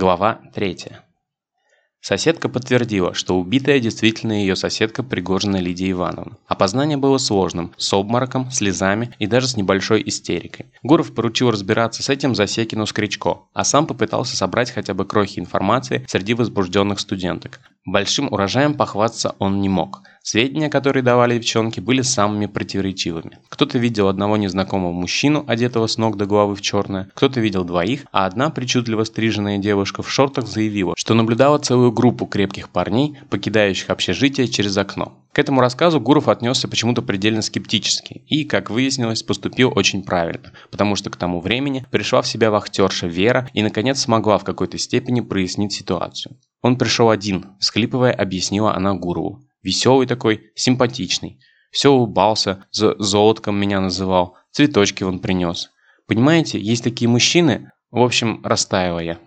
Глава 3. Соседка подтвердила, что убитая действительно ее соседка Пригожина Лидия Ивановна. Опознание было сложным, с обмороком, слезами и даже с небольшой истерикой. Гуров поручил разбираться с этим Засекину Скричко, а сам попытался собрать хотя бы крохи информации среди возбужденных студенток. Большим урожаем похвастаться он не мог. Сведения, которые давали девчонки, были самыми противоречивыми. Кто-то видел одного незнакомого мужчину, одетого с ног до головы в черное, кто-то видел двоих, а одна причудливо стриженная девушка в шортах заявила, что наблюдала целую группу крепких парней, покидающих общежитие через окно. К этому рассказу Гуров отнесся почему-то предельно скептически и, как выяснилось, поступил очень правильно, потому что к тому времени пришла в себя вахтерша Вера и, наконец, смогла в какой-то степени прояснить ситуацию. Он пришел один, всхлипывая, объяснила она Гурову. Веселый такой, симпатичный. Все улыбался, за золотком меня называл, цветочки он принес. Понимаете, есть такие мужчины, в общем, растаяла я.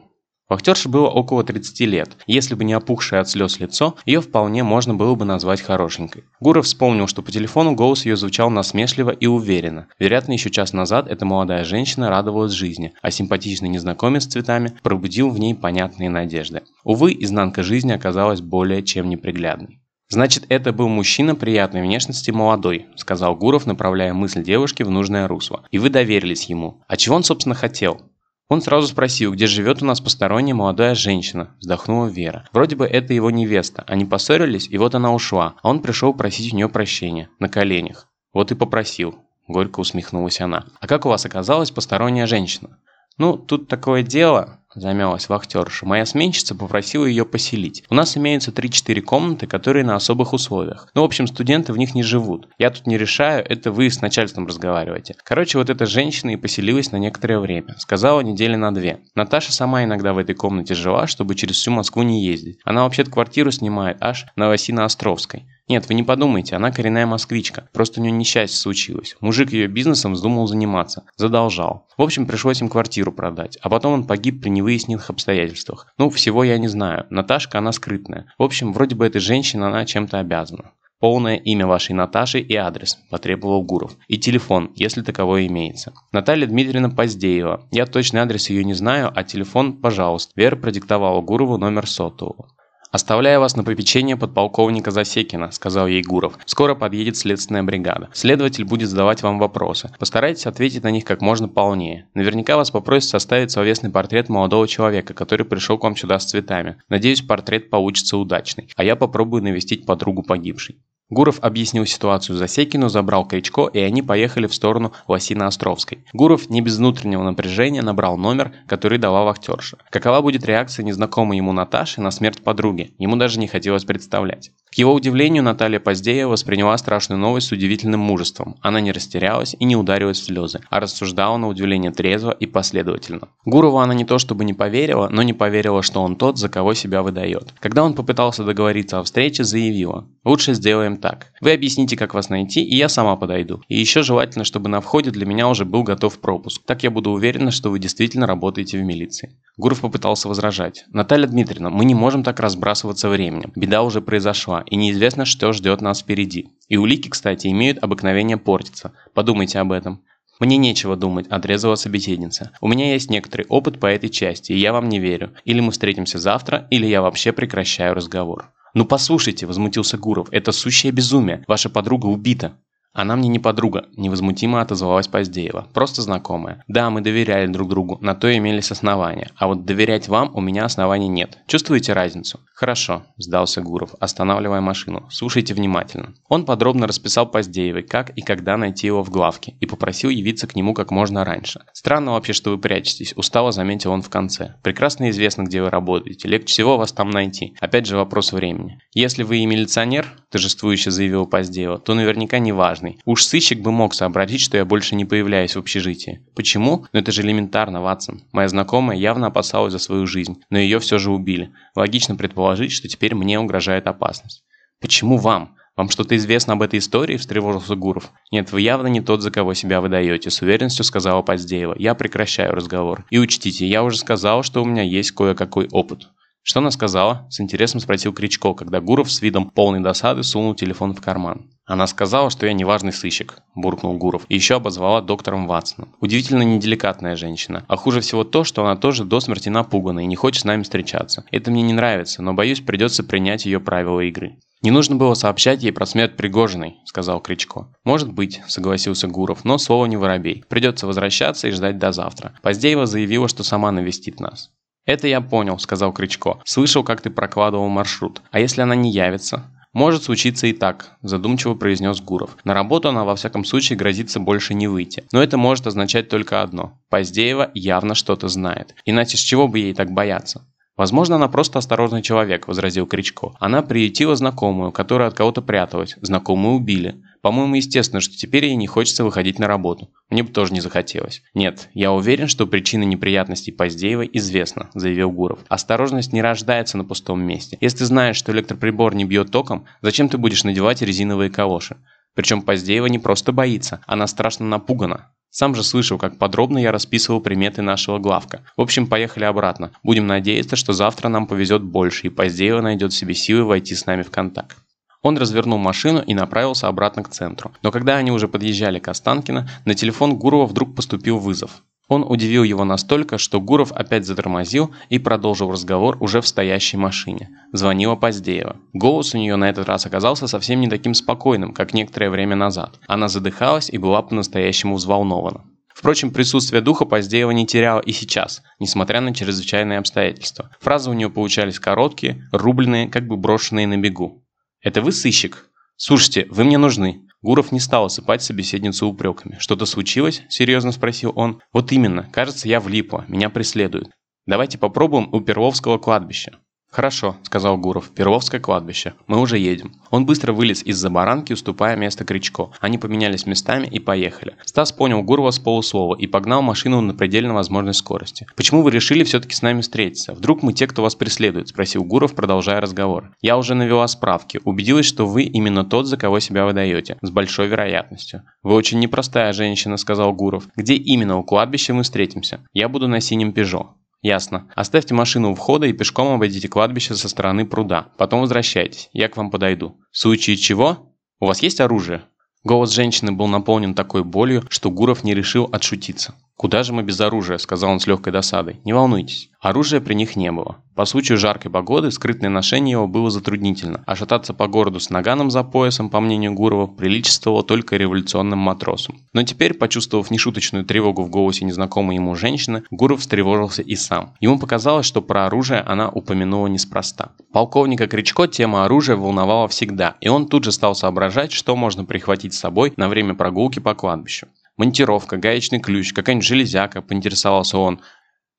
Вахтерше было около 30 лет. Если бы не опухшее от слез лицо, ее вполне можно было бы назвать хорошенькой. Гуров вспомнил, что по телефону голос ее звучал насмешливо и уверенно. Вероятно, еще час назад эта молодая женщина радовалась жизни, а симпатичный незнакомец с цветами пробудил в ней понятные надежды. Увы, изнанка жизни оказалась более чем неприглядной. «Значит, это был мужчина приятной внешности молодой», – сказал Гуров, направляя мысль девушки в нужное русло. «И вы доверились ему. А чего он, собственно, хотел?» Он сразу спросил, где живет у нас посторонняя молодая женщина, вздохнула Вера. Вроде бы это его невеста, они поссорились, и вот она ушла, а он пришел просить у нее прощения, на коленях. Вот и попросил. Горько усмехнулась она. «А как у вас оказалась посторонняя женщина?» «Ну, тут такое дело», – замялась вахтерша. «Моя сменщица попросила ее поселить. У нас имеются 3-4 комнаты, которые на особых условиях. Ну, в общем, студенты в них не живут. Я тут не решаю, это вы с начальством разговариваете. Короче, вот эта женщина и поселилась на некоторое время. Сказала недели на две. Наташа сама иногда в этой комнате жила, чтобы через всю Москву не ездить. Она вообще-то квартиру снимает аж на Васино-Островской. Нет, вы не подумайте, она коренная москвичка. Просто у нее несчастье случилось. Мужик ее бизнесом вздумал заниматься. Задолжал. В общем, пришлось им квартиру продать. А потом он погиб при невыясненных обстоятельствах. Ну, всего я не знаю. Наташка, она скрытная. В общем, вроде бы этой женщине она чем-то обязана. Полное имя вашей Наташи и адрес, потребовал Гуров. И телефон, если таковой имеется. Наталья Дмитриевна Поздеева. Я точный адрес ее не знаю, а телефон, пожалуйста. Вера продиктовала Гурову номер сотового. «Оставляю вас на попечение подполковника Засекина», – сказал ей Гуров. «Скоро подъедет следственная бригада. Следователь будет задавать вам вопросы. Постарайтесь ответить на них как можно полнее. Наверняка вас попросят составить словесный портрет молодого человека, который пришел к вам сюда с цветами. Надеюсь, портрет получится удачный. А я попробую навестить подругу погибшей». Гуров объяснил ситуацию Засекину, забрал Кричко, и они поехали в сторону Лосино-Островской. Гуров не без внутреннего напряжения набрал номер, который дала вахтерша. Какова будет реакция незнакомой ему Наташи на смерть подруги, ему даже не хотелось представлять. К его удивлению, Наталья Поздеева восприняла страшную новость с удивительным мужеством. Она не растерялась и не ударилась в слезы, а рассуждала на удивление трезво и последовательно. Гурову она не то чтобы не поверила, но не поверила, что он тот, за кого себя выдает. Когда он попытался договориться о встрече, заявила «Лучше сделаем так. Вы объясните, как вас найти, и я сама подойду. И еще желательно, чтобы на входе для меня уже был готов пропуск. Так я буду уверена, что вы действительно работаете в милиции». Гуров попытался возражать. «Наталья Дмитриевна, мы не можем так разбрасываться временем. Беда уже произошла, и неизвестно, что ждет нас впереди. И улики, кстати, имеют обыкновение портиться. Подумайте об этом». «Мне нечего думать», – отрезала собеседница. «У меня есть некоторый опыт по этой части, и я вам не верю. Или мы встретимся завтра, или я вообще прекращаю разговор». «Ну послушайте», – возмутился Гуров, – «это сущее безумие. Ваша подруга убита». «Она мне не подруга», – невозмутимо отозвалась Поздеева. «Просто знакомая. Да, мы доверяли друг другу, на то имелись основания. А вот доверять вам у меня оснований нет. Чувствуете разницу?» «Хорошо», – сдался Гуров, останавливая машину. «Слушайте внимательно». Он подробно расписал Поздеевой, как и когда найти его в главке, и попросил явиться к нему как можно раньше. «Странно вообще, что вы прячетесь», – устало заметил он в конце. «Прекрасно известно, где вы работаете. Легче всего вас там найти. Опять же вопрос времени. Если вы и милиционер, торжествующе заявил Поздеева, то наверняка не важно важный. Уж сыщик бы мог сообразить, что я больше не появляюсь в общежитии. Почему? Ну это же элементарно, Ватсон. Моя знакомая явно опасалась за свою жизнь, но ее все же убили. Логично предположить, что теперь мне угрожает опасность. Почему вам? «Вам что-то известно об этой истории?» – встревожился Гуров. «Нет, вы явно не тот, за кого себя выдаете», – с уверенностью сказала Поздеева. «Я прекращаю разговор. И учтите, я уже сказал, что у меня есть кое-какой опыт». «Что она сказала?» – с интересом спросил Кричко, когда Гуров с видом полной досады сунул телефон в карман. «Она сказала, что я неважный сыщик», – буркнул Гуров, и еще обозвала доктором Ватсоном. Удивительно неделикатная женщина. А хуже всего то, что она тоже до смерти напугана и не хочет с нами встречаться. Это мне не нравится, но боюсь, придется принять ее правила игры. «Не нужно было сообщать ей про смерть Пригожиной», – сказал Кричко. «Может быть», – согласился Гуров, – «но слово не воробей. Придется возвращаться и ждать до завтра. Поздеева заявила, что сама навестит нас». «Это я понял», – сказал Кричко. «Слышал, как ты прокладывал маршрут. А если она не явится?» «Может случиться и так», – задумчиво произнес Гуров. «На работу она во всяком случае грозится больше не выйти. Но это может означать только одно. Поздеева явно что-то знает. Иначе с чего бы ей так бояться?» «Возможно, она просто осторожный человек», – возразил Кричко. «Она приютила знакомую, которая от кого-то пряталась. Знакомую убили. По-моему, естественно, что теперь ей не хочется выходить на работу. Мне бы тоже не захотелось. Нет, я уверен, что причина неприятностей Поздеева известна, заявил Гуров. Осторожность не рождается на пустом месте. Если ты знаешь, что электроприбор не бьет током, зачем ты будешь надевать резиновые калоши? Причем Поздеева не просто боится, она страшно напугана. Сам же слышал, как подробно я расписывал приметы нашего главка. В общем, поехали обратно. Будем надеяться, что завтра нам повезет больше, и Поздеева найдет себе силы войти с нами в контакт. Он развернул машину и направился обратно к центру. Но когда они уже подъезжали к Останкино, на телефон Гурова вдруг поступил вызов. Он удивил его настолько, что Гуров опять затормозил и продолжил разговор уже в стоящей машине. Звонила Поздеева. Голос у нее на этот раз оказался совсем не таким спокойным, как некоторое время назад. Она задыхалась и была по-настоящему взволнована. Впрочем, присутствие духа Поздеева не теряла и сейчас, несмотря на чрезвычайные обстоятельства. Фразы у нее получались короткие, рубленые, как бы брошенные на бегу. «Это вы сыщик?» «Слушайте, вы мне нужны». Гуров не стал осыпать собеседницу упреками. «Что-то случилось?» – серьезно спросил он. «Вот именно. Кажется, я влипла. Меня преследуют. Давайте попробуем у Перловского кладбища». «Хорошо», – сказал Гуров. «Перловское кладбище. Мы уже едем». Он быстро вылез из-за баранки, уступая место Кричко. Они поменялись местами и поехали. Стас понял Гурова с полуслова и погнал машину на предельно возможной скорости. «Почему вы решили все-таки с нами встретиться? Вдруг мы те, кто вас преследует?» – спросил Гуров, продолжая разговор. «Я уже навела справки. Убедилась, что вы именно тот, за кого себя выдаете. С большой вероятностью». «Вы очень непростая женщина», – сказал Гуров. «Где именно у кладбища мы встретимся?» «Я буду на синем Пежо». «Ясно. Оставьте машину у входа и пешком обойдите кладбище со стороны пруда. Потом возвращайтесь. Я к вам подойду. В случае чего? У вас есть оружие?» Голос женщины был наполнен такой болью, что Гуров не решил отшутиться. «Куда же мы без оружия?» – сказал он с легкой досадой. «Не волнуйтесь, оружия при них не было. По случаю жаркой погоды скрытное ношение его было затруднительно, а шататься по городу с наганом за поясом, по мнению Гурова, приличествовало только революционным матросам. Но теперь, почувствовав нешуточную тревогу в голосе незнакомой ему женщины, Гуров встревожился и сам. Ему показалось, что про оружие она упомянула неспроста. Полковника Кричко тема оружия волновала всегда, и он тут же стал соображать, что можно прихватить с собой на время прогулки по кладбищу. Монтировка, гаечный ключ, какая-нибудь железяка, поинтересовался он.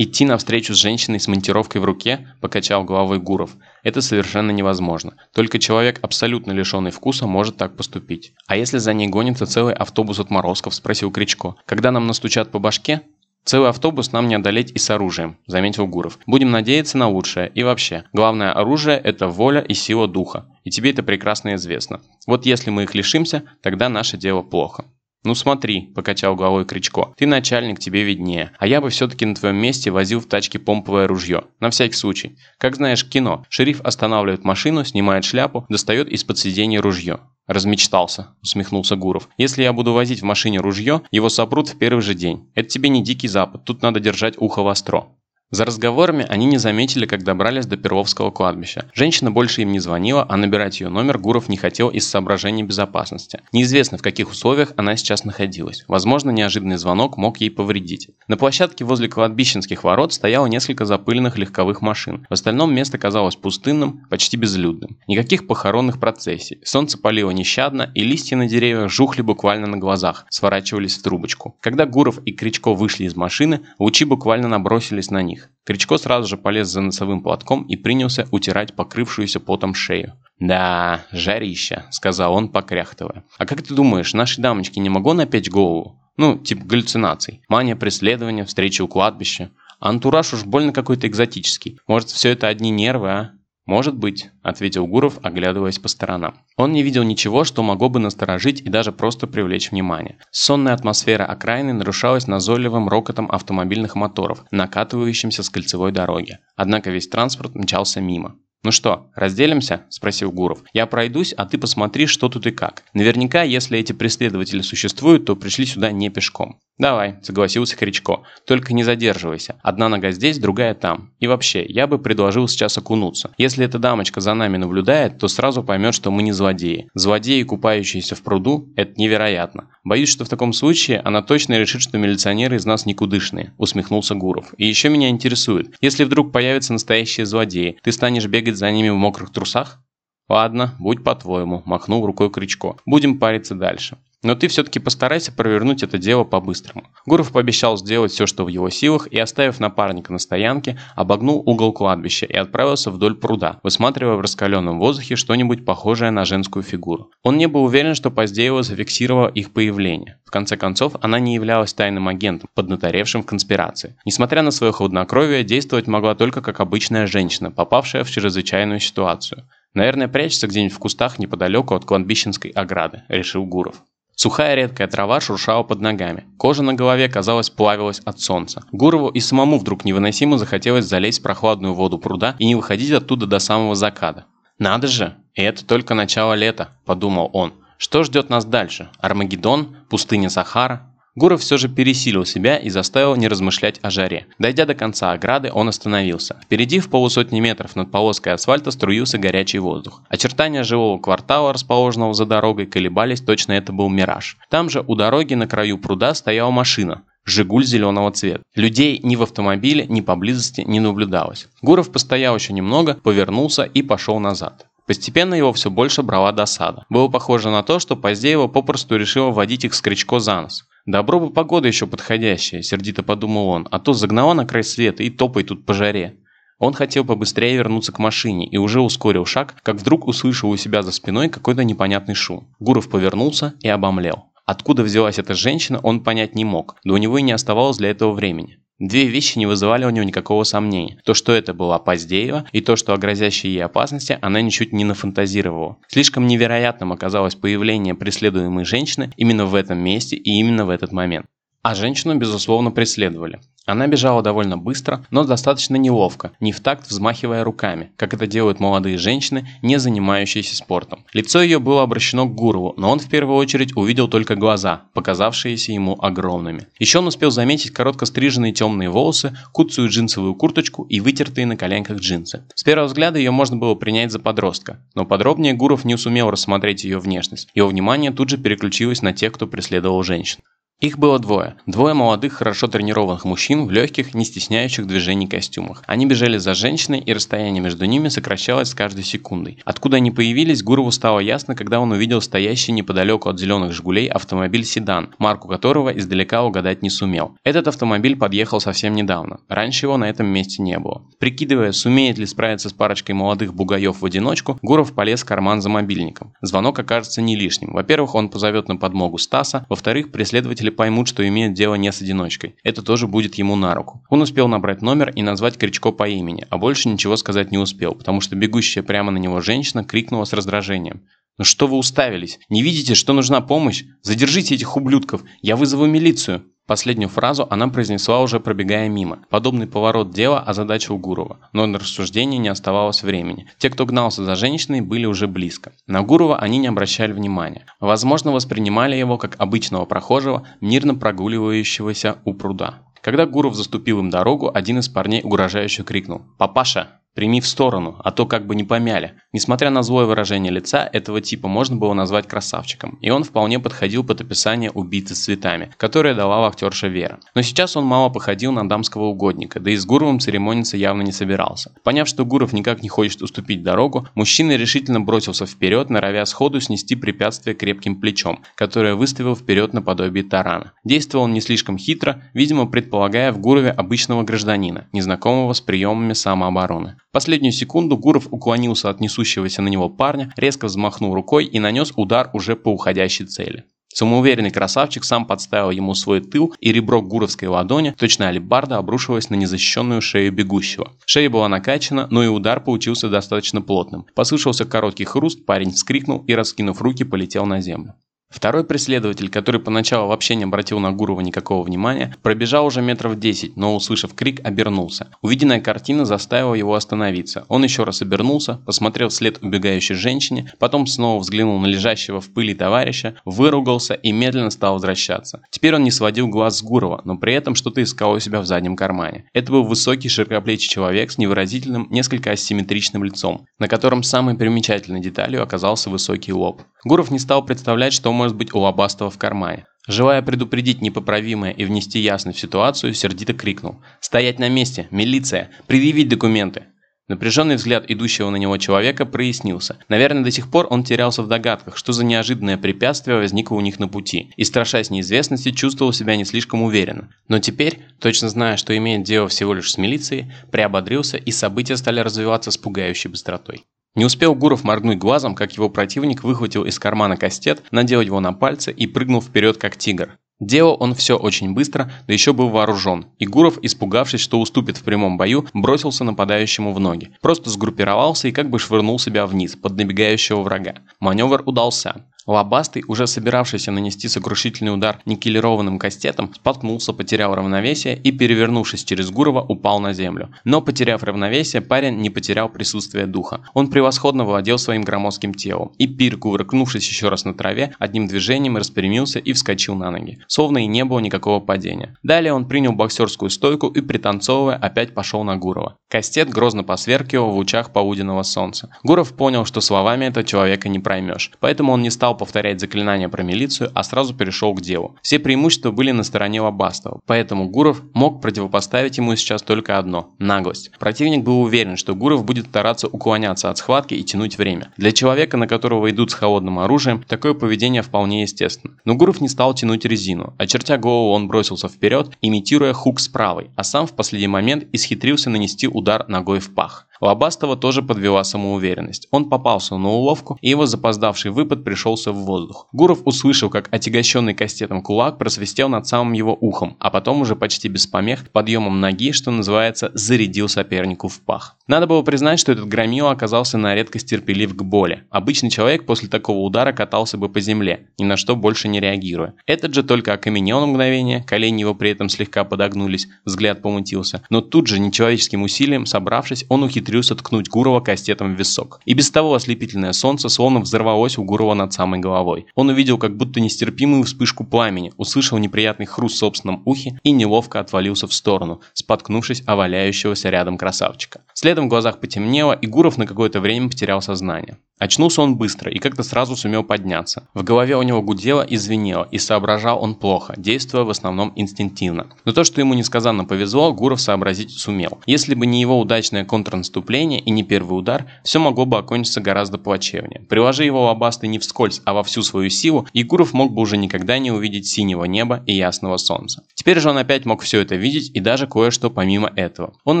Идти навстречу с женщиной с монтировкой в руке, покачал головой Гуров. Это совершенно невозможно. Только человек, абсолютно лишенный вкуса, может так поступить. А если за ней гонится целый автобус отморозков, спросил Кричко. Когда нам настучат по башке, Целый автобус нам не одолеть и с оружием, заметил Гуров. Будем надеяться на лучшее. И вообще, главное оружие – это воля и сила духа. И тебе это прекрасно известно. Вот если мы их лишимся, тогда наше дело плохо. «Ну смотри», – покачал головой Кричко, – «ты начальник, тебе виднее. А я бы все-таки на твоем месте возил в тачке помповое ружье. На всякий случай. Как знаешь, кино. Шериф останавливает машину, снимает шляпу, достает из-под сиденья ружье. «Размечтался», – усмехнулся Гуров. «Если я буду возить в машине ружье, его сопрут в первый же день. Это тебе не дикий запад, тут надо держать ухо востро». За разговорами они не заметили, как добрались до Перловского кладбища. Женщина больше им не звонила, а набирать ее номер Гуров не хотел из соображений безопасности. Неизвестно, в каких условиях она сейчас находилась. Возможно, неожиданный звонок мог ей повредить. На площадке возле кладбищенских ворот стояло несколько запыленных легковых машин. В остальном место казалось пустынным, почти безлюдным. Никаких похоронных процессий. Солнце палило нещадно, и листья на деревьях жухли буквально на глазах, сворачивались в трубочку. Когда Гуров и Кричко вышли из машины, лучи буквально набросились на них них. Кричко сразу же полез за носовым платком и принялся утирать покрывшуюся потом шею. «Да, жарища», — сказал он, покряхтывая. «А как ты думаешь, нашей дамочке не могло напечь голову? Ну, типа галлюцинаций. Мания преследования, встречи у кладбища. антураж уж больно какой-то экзотический. Может, все это одни нервы, а?» «Может быть», – ответил Гуров, оглядываясь по сторонам. Он не видел ничего, что могло бы насторожить и даже просто привлечь внимание. Сонная атмосфера окраины нарушалась назойливым рокотом автомобильных моторов, накатывающимся с кольцевой дороги. Однако весь транспорт мчался мимо. «Ну что, разделимся?» – спросил Гуров. «Я пройдусь, а ты посмотри, что тут и как. Наверняка, если эти преследователи существуют, то пришли сюда не пешком». «Давай», – согласился Кричко. «Только не задерживайся. Одна нога здесь, другая там. И вообще, я бы предложил сейчас окунуться. Если эта дамочка за нами наблюдает, то сразу поймет, что мы не злодеи. Злодеи, купающиеся в пруду – это невероятно. Боюсь, что в таком случае она точно решит, что милиционеры из нас никудышные», – усмехнулся Гуров. «И еще меня интересует, если вдруг появятся настоящие злодеи, ты станешь бегать за ними в мокрых трусах?» «Ладно, будь по-твоему», – махнул рукой Кричко. «Будем париться дальше». Но ты все-таки постарайся провернуть это дело по-быстрому. Гуров пообещал сделать все, что в его силах, и, оставив напарника на стоянке, обогнул угол кладбища и отправился вдоль пруда, высматривая в раскаленном воздухе что-нибудь похожее на женскую фигуру. Он не был уверен, что Поздеева зафиксировала их появление. В конце концов, она не являлась тайным агентом, поднаторевшим в конспирации. Несмотря на свое хладнокровие, действовать могла только как обычная женщина, попавшая в чрезвычайную ситуацию. Наверное, прячется где-нибудь в кустах неподалеку от кладбищенской ограды, решил Гуров. Сухая редкая трава шуршала под ногами. Кожа на голове, казалось, плавилась от солнца. Гурову и самому вдруг невыносимо захотелось залезть в прохладную воду пруда и не выходить оттуда до самого заката. «Надо же! И это только начало лета», – подумал он. «Что ждет нас дальше? Армагеддон? Пустыня Сахара? Гуров все же пересилил себя и заставил не размышлять о жаре. Дойдя до конца ограды, он остановился. Впереди в полусотни метров над полоской асфальта струился горячий воздух. Очертания живого квартала, расположенного за дорогой, колебались, точно это был мираж. Там же у дороги на краю пруда стояла машина. «Жигуль» зеленого цвета. Людей ни в автомобиле, ни поблизости не наблюдалось. Гуров постоял еще немного, повернулся и пошел назад. Постепенно его все больше брала досада. Было похоже на то, что Поздеева попросту решила водить их с Кричко за нос. «Добро бы погода еще подходящая», – сердито подумал он, а то загнала на край света и топай тут по жаре. Он хотел побыстрее вернуться к машине и уже ускорил шаг, как вдруг услышал у себя за спиной какой-то непонятный шум. Гуров повернулся и обомлел. Откуда взялась эта женщина, он понять не мог, да у него и не оставалось для этого времени. Две вещи не вызывали у него никакого сомнения. То, что это была Поздеева, и то, что о грозящей ей опасности она ничуть не нафантазировала. Слишком невероятным оказалось появление преследуемой женщины именно в этом месте и именно в этот момент. А женщину, безусловно, преследовали. Она бежала довольно быстро, но достаточно неловко, не в такт взмахивая руками, как это делают молодые женщины, не занимающиеся спортом. Лицо ее было обращено к Гурову, но он в первую очередь увидел только глаза, показавшиеся ему огромными. Еще он успел заметить коротко стриженные темные волосы, куцую джинсовую курточку и вытертые на коленках джинсы. С первого взгляда ее можно было принять за подростка, но подробнее Гуров не сумел рассмотреть ее внешность. Его внимание тут же переключилось на тех, кто преследовал женщин. Их было двое. Двое молодых, хорошо тренированных мужчин в легких, не стесняющих движений костюмах. Они бежали за женщиной, и расстояние между ними сокращалось с каждой секундой. Откуда они появились, Гурову стало ясно, когда он увидел стоящий неподалеку от зеленых «Жигулей» автомобиль-седан, марку которого издалека угадать не сумел. Этот автомобиль подъехал совсем недавно. Раньше его на этом месте не было. Прикидывая, сумеет ли справиться с парочкой молодых бугаев в одиночку, Гуров полез в карман за мобильником. Звонок окажется не лишним. Во-первых, он позовет на подмогу Стаса, во-вторых, преследователь Слушатели поймут, что имеет дело не с одиночкой. Это тоже будет ему на руку. Он успел набрать номер и назвать Кричко по имени, а больше ничего сказать не успел, потому что бегущая прямо на него женщина крикнула с раздражением. «Ну что вы уставились? Не видите, что нужна помощь? Задержите этих ублюдков! Я вызову милицию!» Последнюю фразу она произнесла уже пробегая мимо. Подобный поворот дела озадачил Гурова, но на рассуждение не оставалось времени. Те, кто гнался за женщиной, были уже близко. На Гурова они не обращали внимания. Возможно, воспринимали его как обычного прохожего, мирно прогуливающегося у пруда. Когда Гуров заступил им дорогу, один из парней угрожающе крикнул «Папаша!» Прими в сторону, а то как бы не помяли. Несмотря на злое выражение лица, этого типа можно было назвать красавчиком, и он вполне подходил под описание убийцы с цветами, которое дала актерша Вера. Но сейчас он мало походил на дамского угодника, да и с Гуровым церемониться явно не собирался. Поняв, что Гуров никак не хочет уступить дорогу, мужчина решительно бросился вперед, норовя сходу снести препятствие крепким плечом, которое выставил вперед наподобие тарана. Действовал он не слишком хитро, видимо предполагая в Гурове обычного гражданина, незнакомого с приемами самообороны последнюю секунду Гуров уклонился от несущегося на него парня, резко взмахнул рукой и нанес удар уже по уходящей цели. Самоуверенный красавчик сам подставил ему свой тыл, и ребро гуровской ладони, точно алебарда, обрушилось на незащищенную шею бегущего. Шея была накачана, но и удар получился достаточно плотным. Послышался короткий хруст, парень вскрикнул и, раскинув руки, полетел на землю. Второй преследователь, который поначалу вообще не обратил на Гурова никакого внимания, пробежал уже метров 10, но, услышав крик, обернулся. Увиденная картина заставила его остановиться. Он еще раз обернулся, посмотрел вслед убегающей женщине, потом снова взглянул на лежащего в пыли товарища, выругался и медленно стал возвращаться. Теперь он не сводил глаз с Гурова, но при этом что-то искал у себя в заднем кармане. Это был высокий широкоплечий человек с невыразительным, несколько асимметричным лицом, на котором самой примечательной деталью оказался высокий лоб. Гуров не стал представлять, что может быть у Лобастова в кармане. Желая предупредить непоправимое и внести ясность в ситуацию, сердито крикнул. «Стоять на месте! Милиция! Предъявить документы!» Напряженный взгляд идущего на него человека прояснился. Наверное, до сих пор он терялся в догадках, что за неожиданное препятствие возникло у них на пути, и, страшась неизвестности, чувствовал себя не слишком уверенно. Но теперь, точно зная, что имеет дело всего лишь с милицией, приободрился, и события стали развиваться с пугающей быстротой. Не успел Гуров моргнуть глазом, как его противник выхватил из кармана кастет, надел его на пальцы и прыгнул вперед, как тигр. Делал он все очень быстро, да еще был вооружен, и Гуров, испугавшись, что уступит в прямом бою, бросился нападающему в ноги. Просто сгруппировался и как бы швырнул себя вниз, под набегающего врага. Маневр удался. Лобастый, уже собиравшийся нанести сокрушительный удар никелированным кастетом, споткнулся, потерял равновесие и, перевернувшись через Гурова, упал на землю. Но, потеряв равновесие, парень не потерял присутствие духа. Он превосходно владел своим громоздким телом. И Пир, кувыркнувшись еще раз на траве, одним движением распрямился и вскочил на ноги. Словно и не было никакого падения. Далее он принял боксерскую стойку и, пританцовывая, опять пошел на Гурова. Кастет грозно посверкивал в лучах полуденного солнца. Гуров понял, что словами этого человека не проймешь, поэтому он не стал повторять заклинания про милицию, а сразу перешел к делу. Все преимущества были на стороне Лобастова, поэтому Гуров мог противопоставить ему сейчас только одно – наглость. Противник был уверен, что Гуров будет стараться уклоняться от схватки и тянуть время. Для человека, на которого идут с холодным оружием, такое поведение вполне естественно. Но Гуров не стал тянуть резину. Очертя голову, он бросился вперед, имитируя хук с правой, а сам в последний момент исхитрился нанести удар ногой в пах. Лобастова тоже подвела самоуверенность. Он попался на уловку, и его запоздавший выпад пришелся в воздух. Гуров услышал, как отягощенный кастетом кулак просвистел над самым его ухом, а потом уже почти без помех подъемом ноги, что называется, зарядил сопернику в пах. Надо было признать, что этот громила оказался на редкость терпелив к боли. Обычный человек после такого удара катался бы по земле, ни на что больше не реагируя. Этот же только окаменел на мгновение, колени его при этом слегка подогнулись, взгляд помутился, но тут же нечеловеческим усилием, собравшись, он ухитрился ткнуть Гурова кастетом в висок. И без того ослепительное солнце словно взорвалось у Гурова над самой головой. Он увидел как будто нестерпимую вспышку пламени, услышал неприятный хруст в собственном ухе и неловко отвалился в сторону, споткнувшись о валяющегося рядом красавчика. Следом в глазах потемнело, и Гуров на какое-то время потерял сознание. Очнулся он быстро и как-то сразу сумел подняться. В голове у него гудело и звенело, и соображал он плохо, действуя в основном инстинктивно. Но то, что ему несказанно повезло, Гуров сообразить сумел. Если бы не его удачное контрнаступление и не первый удар, все могло бы окончиться гораздо плачевнее. Приложи его лобастый не вскользь, а во всю свою силу, и Гуров мог бы уже никогда не увидеть синего неба и ясного солнца. Теперь же он опять мог все это видеть и даже кое-что помимо этого. Он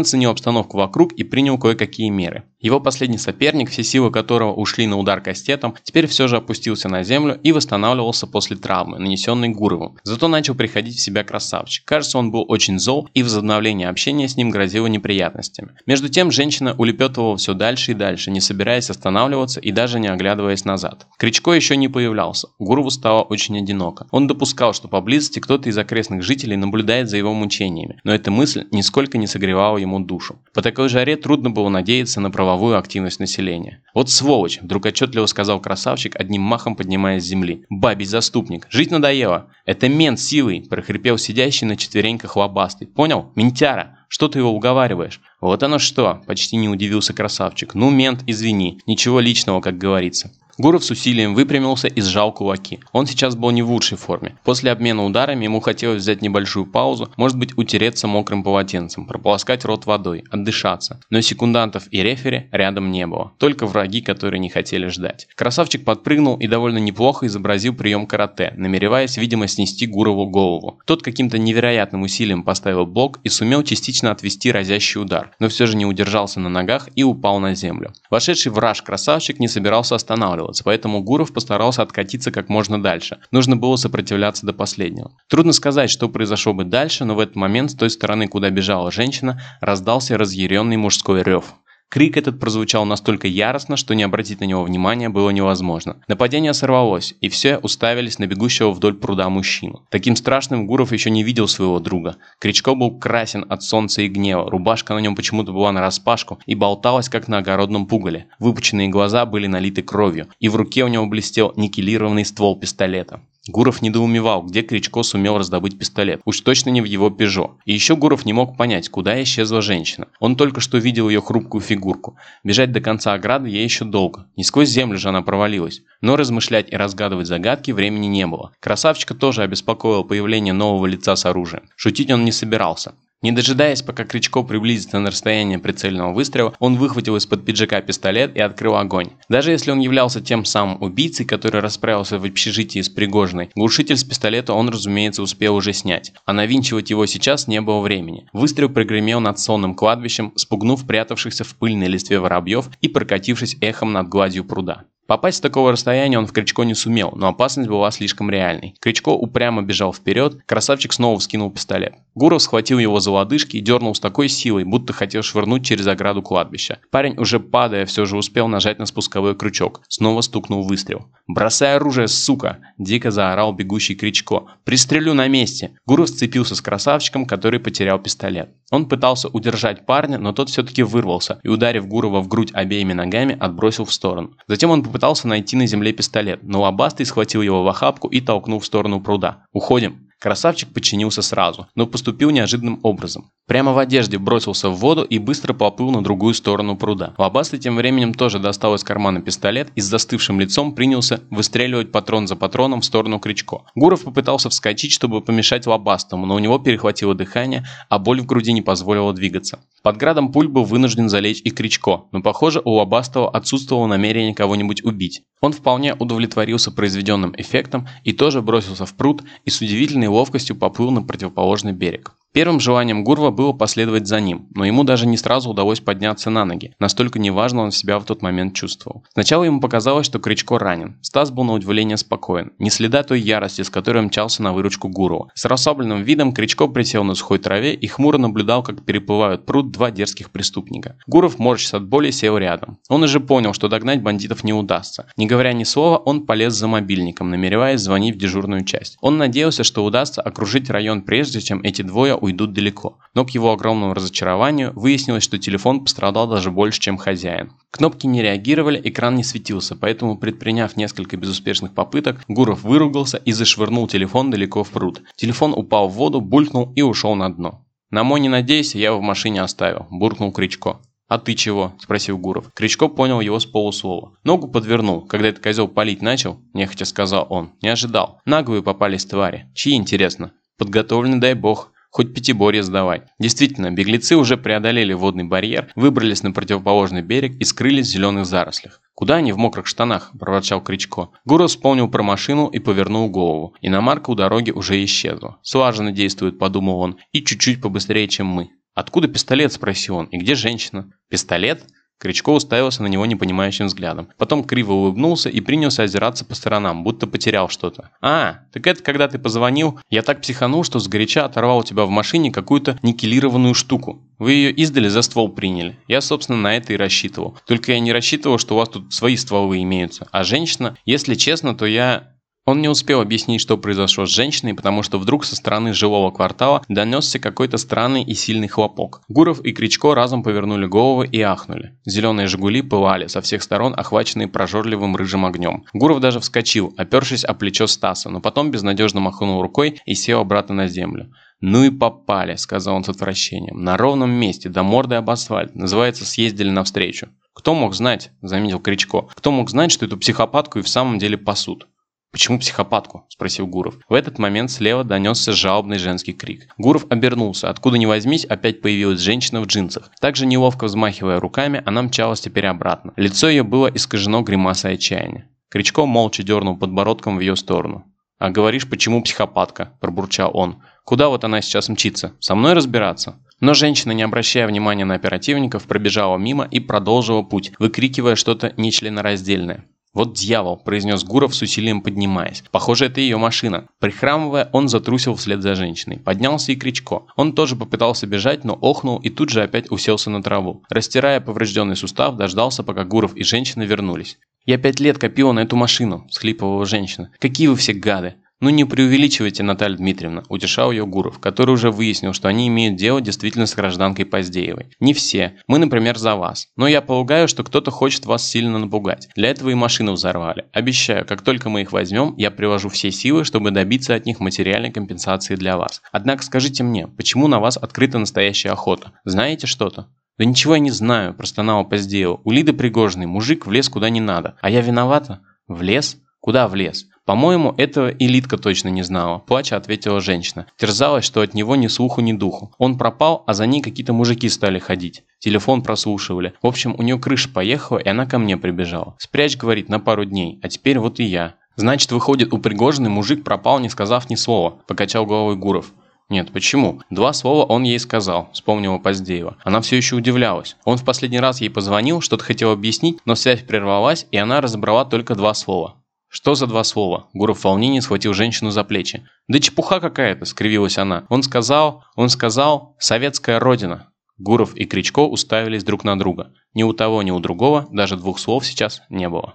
оценил обстановку вокруг и принял кое-какие меры. Его последний соперник, все силы которого ушли на удар кастетом, теперь все же опустился на землю и восстанавливался после травмы, нанесенной Гуровым. Зато начал приходить в себя красавчик. Кажется, он был очень зол, и возобновление общения с ним грозило неприятностями. Между тем, женщина улепетывала все дальше и дальше, не собираясь останавливаться и даже не оглядываясь назад. Кричко еще не появлялся. Гурову стало очень одиноко. Он допускал, что поблизости кто-то из окрестных жителей наблюдает за его мучениями, но эта мысль нисколько не согревала ему душу. По такой жаре трудно было надеяться на право правовую активность населения. «Вот сволочь!» – вдруг отчетливо сказал красавчик, одним махом поднимаясь с земли. «Бабий заступник! Жить надоело! Это мент силой!» – прохрипел сидящий на четвереньках лобастый. «Понял? Ментяра! Что ты его уговариваешь?» «Вот оно что!» – почти не удивился красавчик. «Ну, мент, извини. Ничего личного, как говорится». Гуров с усилием выпрямился и сжал кулаки. Он сейчас был не в лучшей форме. После обмена ударами ему хотелось взять небольшую паузу, может быть утереться мокрым полотенцем, прополоскать рот водой, отдышаться. Но секундантов и рефери рядом не было. Только враги, которые не хотели ждать. Красавчик подпрыгнул и довольно неплохо изобразил прием карате, намереваясь, видимо, снести Гурову голову. Тот каким-то невероятным усилием поставил блок и сумел частично отвести разящий удар, но все же не удержался на ногах и упал на землю. Вошедший враж красавчик не собирался останавливаться делаться, поэтому Гуров постарался откатиться как можно дальше. Нужно было сопротивляться до последнего. Трудно сказать, что произошло бы дальше, но в этот момент с той стороны, куда бежала женщина, раздался разъяренный мужской рев. Крик этот прозвучал настолько яростно, что не обратить на него внимания было невозможно. Нападение сорвалось, и все уставились на бегущего вдоль пруда мужчину. Таким страшным Гуров еще не видел своего друга. Кричко был красен от солнца и гнева, рубашка на нем почему-то была нараспашку и болталась, как на огородном пугале. Выпученные глаза были налиты кровью, и в руке у него блестел никелированный ствол пистолета. Гуров недоумевал, где Кричко сумел раздобыть пистолет. Уж точно не в его «Пежо». И еще Гуров не мог понять, куда исчезла женщина. Он только что видел ее хрупкую фигурку. Бежать до конца ограды ей еще долго. Не сквозь землю же она провалилась. Но размышлять и разгадывать загадки времени не было. Красавчика тоже обеспокоило появление нового лица с оружием. Шутить он не собирался. Не дожидаясь, пока Кричко приблизится на расстояние прицельного выстрела, он выхватил из-под пиджака пистолет и открыл огонь. Даже если он являлся тем самым убийцей, который расправился в общежитии с Пригожиной, глушитель с пистолета он, разумеется, успел уже снять, а навинчивать его сейчас не было времени. Выстрел прогремел над сонным кладбищем, спугнув прятавшихся в пыльной листве воробьев и прокатившись эхом над гладью пруда. Попасть с такого расстояния он в Кричко не сумел, но опасность была слишком реальной. Кричко упрямо бежал вперед, красавчик снова вскинул пистолет. Гуров схватил его за лодыжки и дернул с такой силой, будто хотел швырнуть через ограду кладбища. Парень, уже падая, все же успел нажать на спусковой крючок. Снова стукнул выстрел. «Бросай оружие, сука!» – дико заорал бегущий Кричко. «Пристрелю на месте!» Гуров сцепился с красавчиком, который потерял пистолет. Он пытался удержать парня, но тот все-таки вырвался и, ударив Гурова в грудь обеими ногами, отбросил в сторону. Затем он найти на земле пистолет, но Лобастый схватил его в охапку и толкнул в сторону пруда. «Уходим!» Красавчик подчинился сразу, но поступил неожиданным образом. Прямо в одежде бросился в воду и быстро поплыл на другую сторону пруда. Лобастый тем временем тоже достал из кармана пистолет и с застывшим лицом принялся выстреливать патрон за патроном в сторону Кричко. Гуров попытался вскочить, чтобы помешать Лобастому, но у него перехватило дыхание, а боль в груди не позволила двигаться. Под градом пуль был вынужден залечь и Кричко, но похоже у Лобастого отсутствовало намерение кого-нибудь убить. Он вполне удовлетворился произведенным эффектом и тоже бросился в пруд и с удивительной ловкостью поплыл на противоположный берег. Первым желанием Гурва было последовать за ним, но ему даже не сразу удалось подняться на ноги, настолько неважно он себя в тот момент чувствовал. Сначала ему показалось, что Кричко ранен. Стас был на удивление спокоен, не следа той ярости, с которой мчался на выручку Гурова. С расслабленным видом Кричко присел на сухой траве и хмуро наблюдал, как переплывают пруд два дерзких преступника. Гуров, морщись от боли, сел рядом. Он уже понял, что догнать бандитов не удастся. Не говоря ни слова, он полез за мобильником, намереваясь звонить в дежурную часть. Он надеялся, что удастся окружить район прежде, чем эти двое уйдут далеко. Но к его огромному разочарованию выяснилось, что телефон пострадал даже больше, чем хозяин. Кнопки не реагировали, экран не светился, поэтому, предприняв несколько безуспешных попыток, Гуров выругался и зашвырнул телефон далеко в пруд. Телефон упал в воду, булькнул и ушел на дно. «На мой не надейся, я его в машине оставил», – буркнул Кричко. «А ты чего?» – спросил Гуров. Кричко понял его с полуслова. Ногу подвернул, когда этот козел палить начал, нехотя сказал он. Не ожидал. Наглые попались твари. Чьи, интересно? Подготовлены, дай бог. Хоть пятиборье сдавай. Действительно, беглецы уже преодолели водный барьер, выбрались на противоположный берег и скрылись в зеленых зарослях. «Куда они в мокрых штанах?» – проворчал Кричко. Гуров вспомнил про машину и повернул голову. Иномарка у дороги уже исчезла. «Слаженно действует», – подумал он, – «и чуть-чуть побыстрее, чем мы». «Откуда пистолет?» – спросил он. «И где женщина?» «Пистолет?» Кричко уставился на него непонимающим взглядом. Потом криво улыбнулся и принялся озираться по сторонам, будто потерял что-то. «А, так это когда ты позвонил, я так психанул, что сгоряча оторвал у тебя в машине какую-то никелированную штуку. Вы ее издали за ствол приняли. Я, собственно, на это и рассчитывал. Только я не рассчитывал, что у вас тут свои стволы имеются. А женщина, если честно, то я... Он не успел объяснить, что произошло с женщиной, потому что вдруг со стороны жилого квартала донесся какой-то странный и сильный хлопок. Гуров и Кричко разом повернули головы и ахнули. Зеленые «Жигули» пылали, со всех сторон охваченные прожорливым рыжим огнем. Гуров даже вскочил, опершись о плечо Стаса, но потом безнадежно махнул рукой и сел обратно на землю. «Ну и попали», — сказал он с отвращением. «На ровном месте, до морды об асфальт. Называется, съездили навстречу». «Кто мог знать?» – заметил Кричко. «Кто мог знать, что эту психопатку и в самом деле пасут?» «Почему психопатку?» – спросил Гуров. В этот момент слева донесся жалобный женский крик. Гуров обернулся. Откуда ни возьмись, опять появилась женщина в джинсах. Также неловко взмахивая руками, она мчалась теперь обратно. Лицо ее было искажено гримасой отчаяния. Кричко молча дернул подбородком в ее сторону. «А говоришь, почему психопатка?» – пробурчал он. «Куда вот она сейчас мчится? Со мной разбираться?» Но женщина, не обращая внимания на оперативников, пробежала мимо и продолжила путь, выкрикивая что-то нечленораздельное. «Вот дьявол», – произнес Гуров с усилием поднимаясь. «Похоже, это ее машина». Прихрамывая, он затрусил вслед за женщиной. Поднялся и Кричко. Он тоже попытался бежать, но охнул и тут же опять уселся на траву. Растирая поврежденный сустав, дождался, пока Гуров и женщина вернулись. «Я пять лет копила на эту машину», – схлипывала женщина. «Какие вы все гады!» «Ну не преувеличивайте, Наталья Дмитриевна», – утешал ее Гуров, который уже выяснил, что они имеют дело действительно с гражданкой Поздеевой. «Не все. Мы, например, за вас. Но я полагаю, что кто-то хочет вас сильно напугать. Для этого и машину взорвали. Обещаю, как только мы их возьмем, я приложу все силы, чтобы добиться от них материальной компенсации для вас. Однако скажите мне, почему на вас открыта настоящая охота? Знаете что-то?» «Да ничего я не знаю», – простонала Поздеева. «У Лиды Пригожный мужик влез куда не надо. А я виновата?» «В лес? Куда в лес?» «По-моему, этого элитка точно не знала», – плача ответила женщина. Терзалась, что от него ни слуху, ни духу. Он пропал, а за ней какие-то мужики стали ходить. Телефон прослушивали. В общем, у нее крыша поехала, и она ко мне прибежала. «Спрячь», – говорит, – «на пару дней. А теперь вот и я». «Значит, выходит, у Пригожины мужик пропал, не сказав ни слова», – покачал головой Гуров. Нет, почему? Два слова он ей сказал, вспомнила Поздеева. Она все еще удивлялась. Он в последний раз ей позвонил, что-то хотел объяснить, но связь прервалась, и она разобрала только два слова. «Что за два слова?» Гуров в волнении схватил женщину за плечи. «Да чепуха какая-то!» – скривилась она. «Он сказал, он сказал, советская родина!» Гуров и Кричко уставились друг на друга. Ни у того, ни у другого даже двух слов сейчас не было.